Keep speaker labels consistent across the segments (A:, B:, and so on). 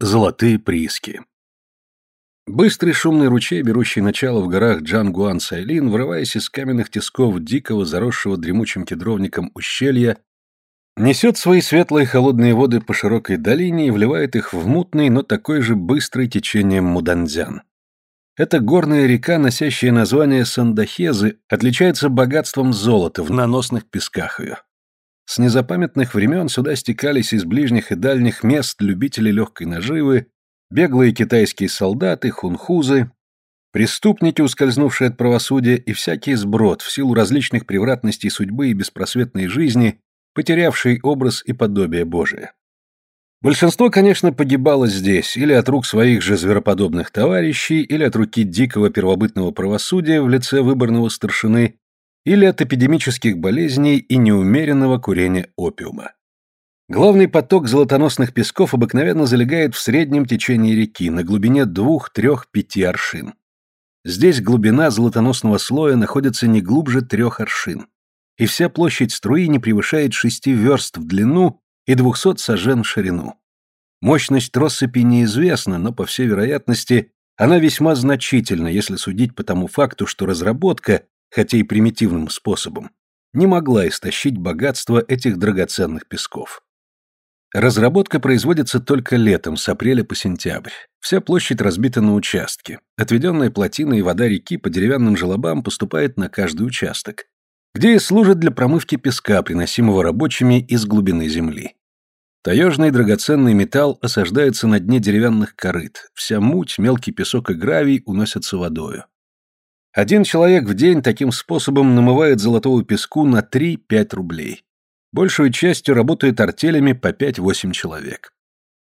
A: Золотые прииски. Быстрый шумный ручей, берущий начало в горах Джангуан-Сайлин, вырываясь из каменных тисков дикого, заросшего дремучим кедровником ущелья, несет свои светлые холодные воды по широкой долине и вливает их в мутный, но такой же быстрый течением Муданзян. Эта горная река, носящая название Сандахезы, отличается богатством золота в наносных песках ее. С незапамятных времен сюда стекались из ближних и дальних мест любители легкой наживы, беглые китайские солдаты, хунхузы, преступники, ускользнувшие от правосудия, и всякий сброд в силу различных превратностей судьбы и беспросветной жизни, потерявший образ и подобие Божие. Большинство, конечно, погибало здесь, или от рук своих же звероподобных товарищей, или от руки дикого первобытного правосудия в лице выборного старшины, или от эпидемических болезней и неумеренного курения опиума. Главный поток золотоносных песков обыкновенно залегает в среднем течении реки на глубине 2-3-5 аршин. Здесь глубина золотоносного слоя находится не глубже трех аршин, и вся площадь струи не превышает 6 верст в длину и 200 сажен в ширину. Мощность россыпи неизвестна, но, по всей вероятности, она весьма значительна, если судить по тому факту, что разработка, хотя и примитивным способом, не могла истощить богатство этих драгоценных песков. Разработка производится только летом, с апреля по сентябрь. Вся площадь разбита на участки. Отведенная плотина и вода реки по деревянным желобам поступает на каждый участок, где и служит для промывки песка, приносимого рабочими из глубины земли. Таежный драгоценный металл осаждается на дне деревянных корыт, вся муть, мелкий песок и гравий уносятся водою. Один человек в день таким способом намывает золотого песку на 3-5 рублей. Большую частью работают артелями по 5-8 человек.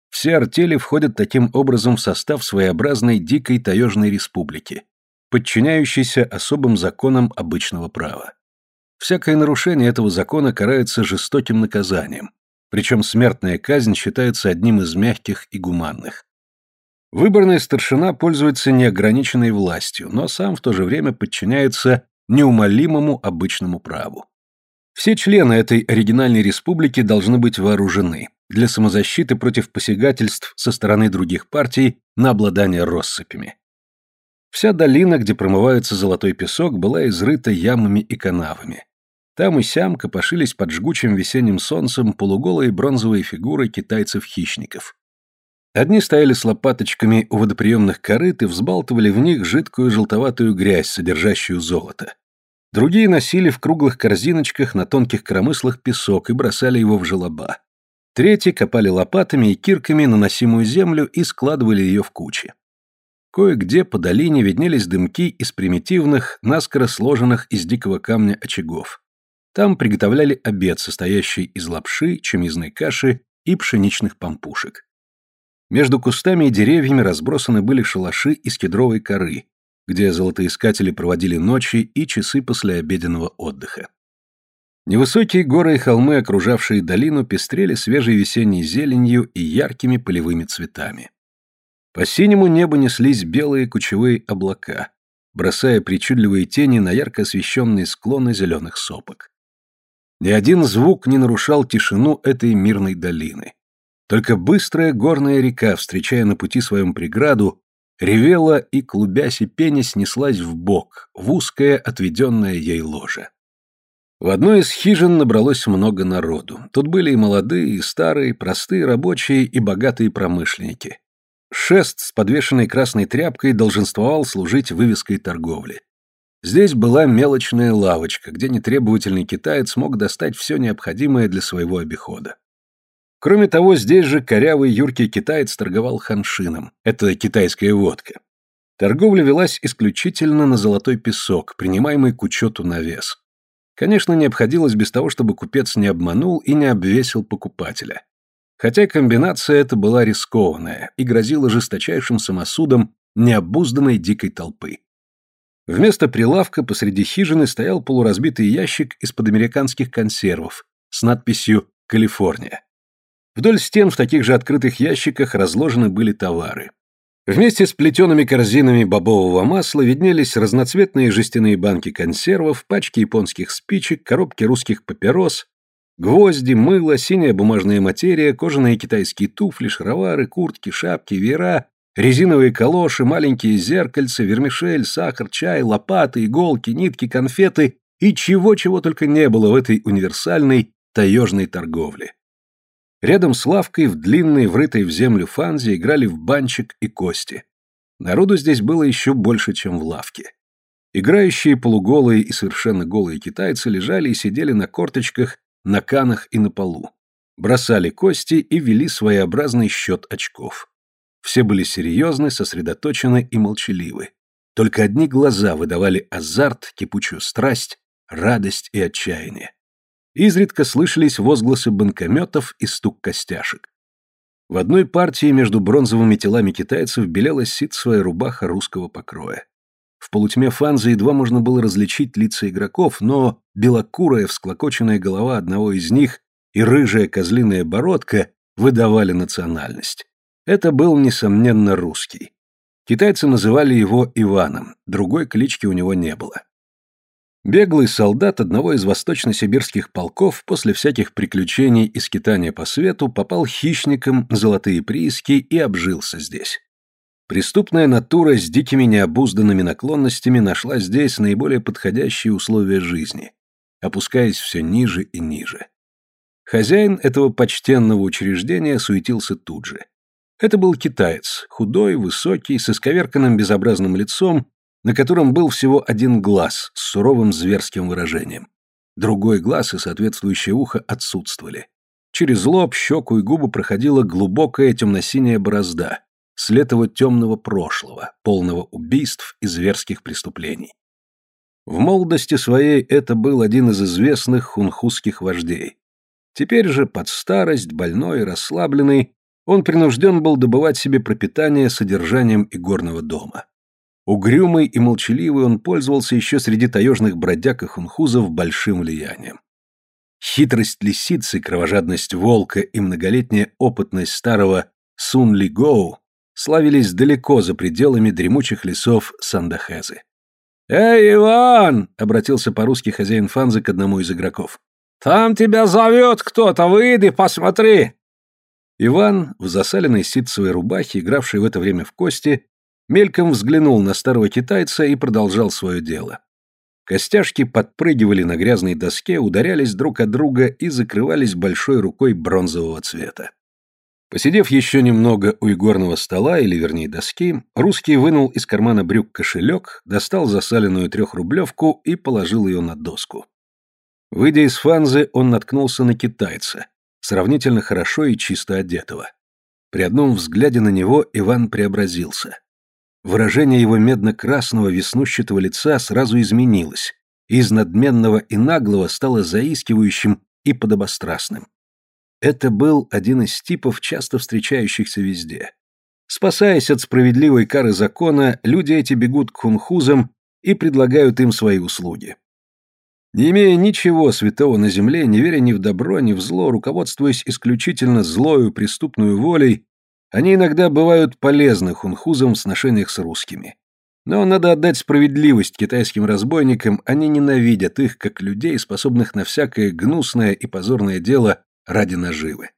A: Все артели входят таким образом в состав своеобразной дикой таежной республики, подчиняющейся особым законам обычного права. Всякое нарушение этого закона карается жестоким наказанием, причем смертная казнь считается одним из мягких и гуманных. Выборная старшина пользуется неограниченной властью, но сам в то же время подчиняется неумолимому обычному праву. Все члены этой оригинальной республики должны быть вооружены для самозащиты против посягательств со стороны других партий на обладание россыпями. Вся долина, где промывается золотой песок, была изрыта ямами и канавами. Там и сям копошились под жгучим весенним солнцем полуголые бронзовые фигуры китайцев-хищников. Одни стояли с лопаточками у водоприемных корыт и взбалтывали в них жидкую желтоватую грязь, содержащую золото. Другие носили в круглых корзиночках на тонких коромыслах песок и бросали его в желоба. Третьи копали лопатами и кирками наносимую землю и складывали ее в кучи. Кое-где по долине виднелись дымки из примитивных, наскоро сложенных из дикого камня очагов. Там приготовляли обед, состоящий из лапши, чемизной каши и пшеничных пампушек. Между кустами и деревьями разбросаны были шалаши из кедровой коры, где золотоискатели проводили ночи и часы после обеденного отдыха. Невысокие горы и холмы, окружавшие долину, пестрели свежей весенней зеленью и яркими полевыми цветами. По синему небу неслись белые кучевые облака, бросая причудливые тени на ярко освещенные склоны зеленых сопок. Ни один звук не нарушал тишину этой мирной долины. Только быстрая горная река, встречая на пути своем преграду, ревела и, клубясь и пенясь, снеслась в бок, в узкое, отведенное ей ложе. В одной из хижин набралось много народу. Тут были и молодые, и старые, простые рабочие и богатые промышленники. Шест с подвешенной красной тряпкой долженствовал служить вывеской торговли. Здесь была мелочная лавочка, где нетребовательный китаец мог достать все необходимое для своего обихода. Кроме того, здесь же корявый юркий китаец торговал ханшином. Это китайская водка. Торговля велась исключительно на золотой песок, принимаемый к учету на вес. Конечно, не обходилось без того, чтобы купец не обманул и не обвесил покупателя. Хотя комбинация эта была рискованная и грозила жесточайшим самосудом необузданной дикой толпы. Вместо прилавка посреди хижины стоял полуразбитый ящик из-под американских консервов с надписью «Калифорния». Вдоль стен в таких же открытых ящиках разложены были товары. Вместе с плетеными корзинами бобового масла виднелись разноцветные жестяные банки консервов, пачки японских спичек, коробки русских папирос, Гвозди, мыло, синяя бумажная материя, кожаные китайские туфли, шаровары, куртки, шапки, веера, резиновые калоши, маленькие зеркальца, вермишель, сахар, чай, лопаты, иголки, нитки, конфеты и чего-чего только не было в этой универсальной таежной торговле. Рядом с лавкой в длинной, врытой в землю фанзе играли в банчик и кости. Народу здесь было еще больше, чем в лавке. Играющие полуголые и совершенно голые китайцы лежали и сидели на корточках на канах и на полу. Бросали кости и вели своеобразный счет очков. Все были серьезны, сосредоточены и молчаливы. Только одни глаза выдавали азарт, кипучую страсть, радость и отчаяние. Изредка слышались возгласы банкометов и стук костяшек. В одной партии между бронзовыми телами китайцев белела ситцевая рубаха русского покроя. В полутьме фанзы едва можно было различить лица игроков, но белокурая всклокоченная голова одного из них и рыжая козлиная бородка выдавали национальность. Это был, несомненно, русский. Китайцы называли его Иваном, другой клички у него не было. Беглый солдат одного из восточно-сибирских полков после всяких приключений и скитания по свету попал хищником на золотые прииски и обжился здесь. Преступная натура с дикими необузданными наклонностями нашла здесь наиболее подходящие условия жизни, опускаясь все ниже и ниже. Хозяин этого почтенного учреждения суетился тут же. Это был китаец, худой, высокий, с исковерканным безобразным лицом, на котором был всего один глаз с суровым зверским выражением. Другой глаз и соответствующее ухо отсутствовали. Через лоб, щеку и губы проходила глубокая темно-синяя борозда, след его темного прошлого, полного убийств и зверских преступлений. В молодости своей это был один из известных хунхузских вождей. Теперь же, под старость, больной и расслабленный, он принужден был добывать себе пропитание содержанием игорного дома. Угрюмый и молчаливый он пользовался еще среди таежных бродяг и хунхузов большим влиянием. Хитрость лисицы, кровожадность волка и многолетняя опытность старого Сун Ли Гоу славились далеко за пределами дремучих лесов Сандахезы. «Эй, Иван!» — обратился по-русски хозяин Фанзы к одному из игроков. «Там тебя зовет кто-то, выйди, посмотри!» Иван, в засаленной ситцевой рубахе, игравший в это время в кости, мельком взглянул на старого китайца и продолжал свое дело. Костяшки подпрыгивали на грязной доске, ударялись друг от друга и закрывались большой рукой бронзового цвета. Посидев еще немного у игорного стола, или вернее доски, русский вынул из кармана брюк кошелек, достал засаленную трехрублевку и положил ее на доску. Выйдя из фанзы, он наткнулся на китайца, сравнительно хорошо и чисто одетого. При одном взгляде на него Иван преобразился. Выражение его медно-красного веснущатого лица сразу изменилось, из надменного и наглого стало заискивающим и подобострастным. Это был один из типов, часто встречающихся везде. Спасаясь от справедливой кары закона, люди эти бегут к хунхузам и предлагают им свои услуги. Не имея ничего святого на земле, не веря ни в добро, ни в зло, руководствуясь исключительно злою преступную волей, они иногда бывают полезны хунхузам в сношениях с русскими. Но надо отдать справедливость китайским разбойникам, они ненавидят их как людей, способных на всякое гнусное и позорное дело ради наживы.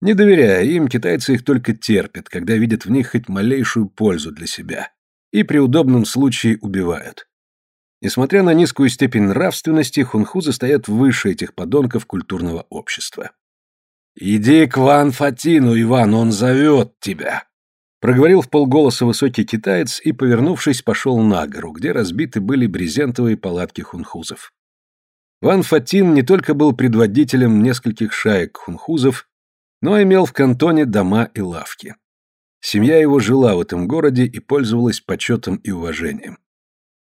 A: Не доверяя им, китайцы их только терпят, когда видят в них хоть малейшую пользу для себя, и при удобном случае убивают. Несмотря на низкую степень нравственности, хунхузы стоят выше этих подонков культурного общества. «Иди к Ван Фатину, Иван, он зовет тебя!» Проговорил в полголоса высокий китаец и, повернувшись, пошел на гору, где разбиты были брезентовые палатки хунхузов. Ван Фатин не только был предводителем нескольких шаек хунхузов, но имел в кантоне дома и лавки. Семья его жила в этом городе и пользовалась почетом и уважением.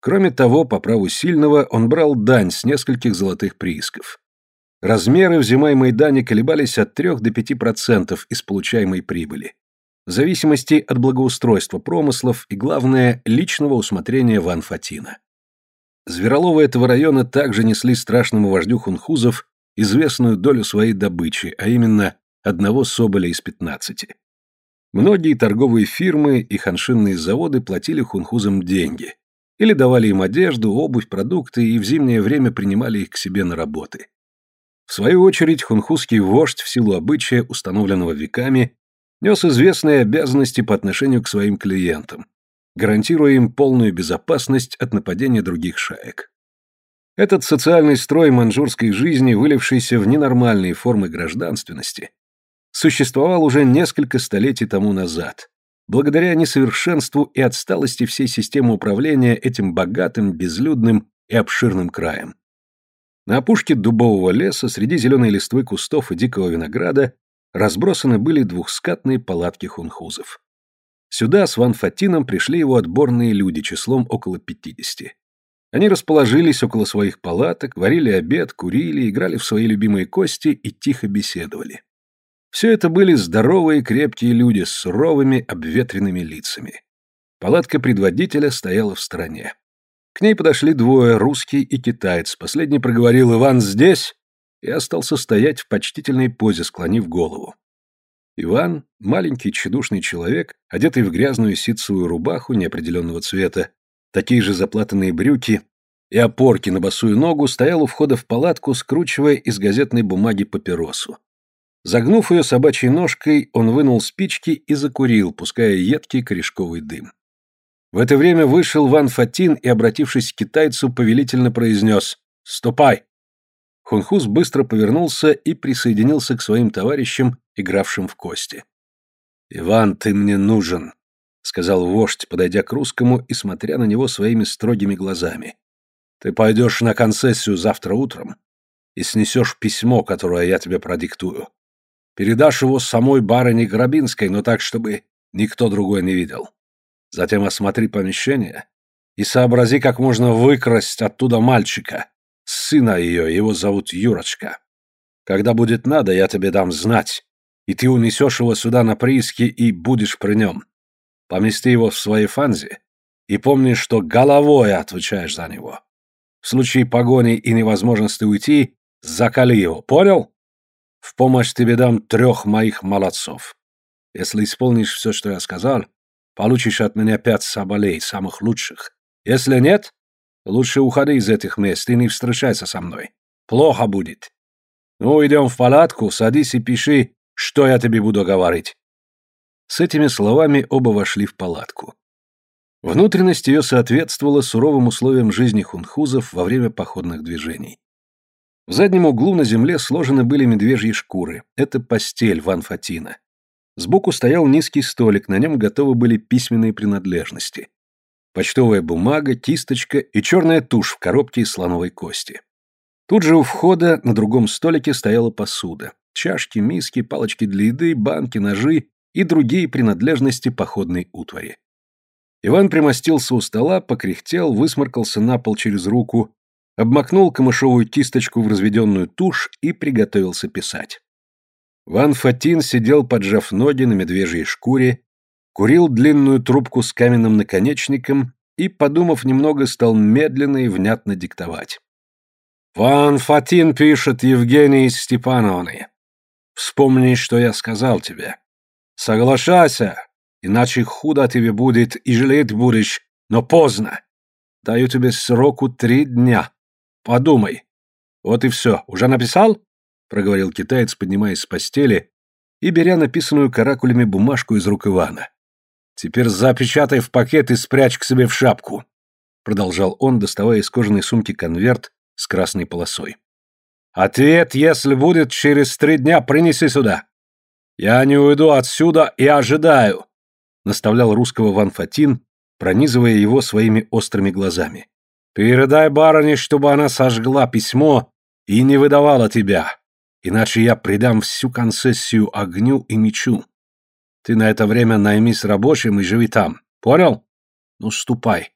A: Кроме того, по праву сильного он брал дань с нескольких золотых приисков. Размеры взимаемой дани колебались от 3 до 5% из получаемой прибыли, в зависимости от благоустройства промыслов и, главное, личного усмотрения Ван Фатина. Звероловы этого района также несли страшному вождю хунхузов известную долю своей добычи, а именно одного соболя из пятнадцати. Многие торговые фирмы и ханшинные заводы платили хунхузам деньги, или давали им одежду, обувь, продукты и в зимнее время принимали их к себе на работы. В свою очередь, хунхузский вождь, в силу обычая, установленного веками, нес известные обязанности по отношению к своим клиентам, гарантируя им полную безопасность от нападения других шаек. Этот социальный строй маньчжурской жизни, вылившийся в ненормальные формы гражданственности, существовал уже несколько столетий тому назад, благодаря несовершенству и отсталости всей системы управления этим богатым, безлюдным и обширным краем. На опушке дубового леса, среди зеленой листвы кустов и дикого винограда, разбросаны были двухскатные палатки хунхузов. Сюда с Ван Фатином пришли его отборные люди числом около пятидесяти. Они расположились около своих палаток, варили обед, курили, играли в свои любимые кости и тихо беседовали. Все это были здоровые крепкие люди с суровыми обветренными лицами. Палатка предводителя стояла в стороне. К ней подошли двое, русский и китаец. Последний проговорил «Иван здесь?» и остался стоять в почтительной позе, склонив голову. Иван, маленький тщедушный человек, одетый в грязную ситцевую рубаху неопределенного цвета, такие же заплатанные брюки и опорки на босую ногу, стоял у входа в палатку, скручивая из газетной бумаги папиросу. Загнув ее собачьей ножкой, он вынул спички и закурил, пуская едкий корешковый дым. В это время вышел Ван Фатин и, обратившись к китайцу, повелительно произнес «Ступай!». Хунхус быстро повернулся и присоединился к своим товарищам, игравшим в кости. «Иван, ты мне нужен», сказал вождь, подойдя к русскому и смотря на него своими строгими глазами. Ты пойдешь на концессию завтра утром и снесешь письмо, которое я тебе продиктую. Передашь его самой барыне Грабинской, но так, чтобы никто другой не видел. Затем осмотри помещение и сообрази, как можно выкрасть оттуда мальчика, сына ее, его зовут Юрочка. Когда будет надо, я тебе дам знать, и ты унесешь его сюда на прииски и будешь при нем. Помести его в своей фанзе и помни, что головой отвечаешь за него. В случае погони и невозможности уйти, закали его, понял? В помощь тебе дам трех моих молодцов. Если исполнишь все, что я сказал, получишь от меня пять соболей, самых лучших. Если нет, лучше уходи из этих мест и не встречайся со мной. Плохо будет. Ну, идем в палатку, садись и пиши, что я тебе буду говорить. С этими словами оба вошли в палатку. Внутренность ее соответствовала суровым условиям жизни хунхузов во время походных движений. В заднем углу на земле сложены были медвежьи шкуры. Это постель Ван Фатина. Сбоку стоял низкий столик, на нем готовы были письменные принадлежности. Почтовая бумага, кисточка и черная тушь в коробке из слоновой кости. Тут же у входа на другом столике стояла посуда. Чашки, миски, палочки для еды, банки, ножи и другие принадлежности походной утвари. Иван примостился у стола, покряхтел, высморкался на пол через руку, обмакнул камышовую кисточку в разведенную тушь и приготовился писать. Ван Фатин сидел, поджав ноги на медвежьей шкуре, курил длинную трубку с каменным наконечником и, подумав немного, стал медленно и внятно диктовать. «Ван Фатин пишет Евгении Степановне. Вспомни, что я сказал тебе. Соглашайся, иначе худо тебе будет и жалеть будешь, но поздно. Даю тебе сроку три дня. Подумай. Вот и все. Уже написал? Проговорил китаец, поднимаясь с постели и беря написанную каракулями бумажку из рук Ивана. Теперь запечатай в пакет и спрячь к себе в шапку. Продолжал он, доставая из кожаной сумки конверт с красной полосой. Ответ, если будет через три дня, принеси сюда. «Я не уйду отсюда и ожидаю», — наставлял русского Ван Фатин, пронизывая его своими острыми глазами. «Передай барыне, чтобы она сожгла письмо и не выдавала тебя, иначе я предам всю концессию огню и мечу. Ты на это время наймись рабочим и живи там. Понял? Ну, ступай.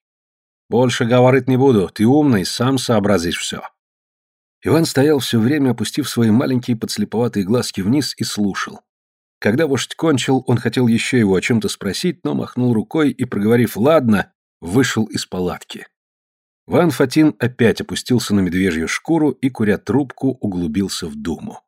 A: Больше говорить не буду, ты умный, сам сообразишь все». Иван стоял все время, опустив свои маленькие подслеповатые глазки вниз и слушал. Когда вождь кончил, он хотел еще его о чем-то спросить, но махнул рукой и, проговорив «ладно», вышел из палатки. Ван Фатин опять опустился на медвежью шкуру и, куря трубку, углубился в думу.